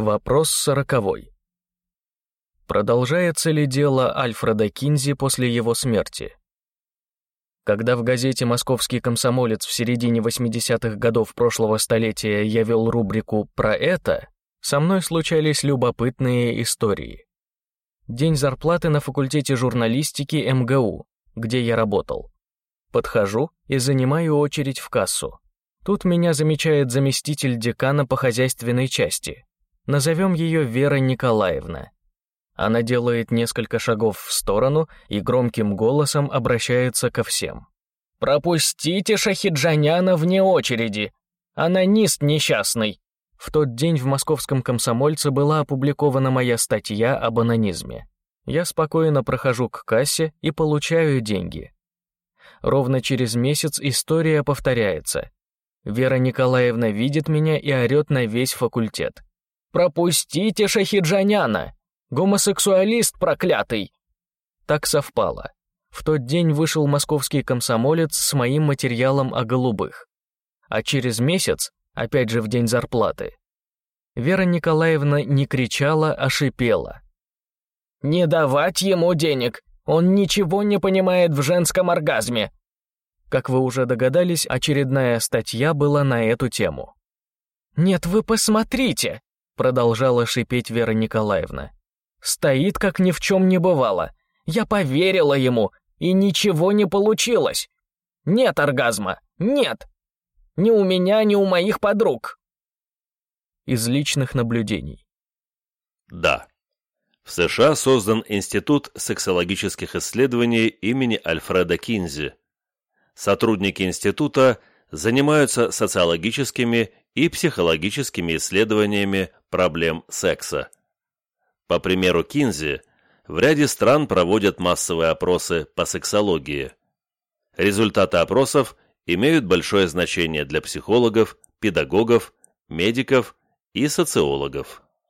Вопрос сороковой. Продолжается ли дело Альфреда Кинзи после его смерти? Когда в газете «Московский комсомолец» в середине 80-х годов прошлого столетия я вел рубрику «Про это», со мной случались любопытные истории. День зарплаты на факультете журналистики МГУ, где я работал. Подхожу и занимаю очередь в кассу. Тут меня замечает заместитель декана по хозяйственной части. Назовем ее Вера Николаевна. Она делает несколько шагов в сторону и громким голосом обращается ко всем. «Пропустите Шахиджаняна вне очереди! Анонист несчастный!» В тот день в московском комсомольце была опубликована моя статья об анонизме. Я спокойно прохожу к кассе и получаю деньги. Ровно через месяц история повторяется. Вера Николаевна видит меня и орет на весь факультет. «Пропустите Шахиджаняна! Гомосексуалист проклятый!» Так совпало. В тот день вышел московский комсомолец с моим материалом о голубых. А через месяц, опять же в день зарплаты, Вера Николаевна не кричала, а шипела. «Не давать ему денег! Он ничего не понимает в женском оргазме!» Как вы уже догадались, очередная статья была на эту тему. «Нет, вы посмотрите!» Продолжала шипеть Вера Николаевна. Стоит, как ни в чем не бывало. Я поверила ему, и ничего не получилось. Нет оргазма, нет. Ни у меня, ни у моих подруг. Из личных наблюдений. Да. В США создан Институт сексологических исследований имени Альфреда Кинзи. Сотрудники института занимаются социологическими и психологическими исследованиями проблем секса. По примеру Кинзи, в ряде стран проводят массовые опросы по сексологии. Результаты опросов имеют большое значение для психологов, педагогов, медиков и социологов.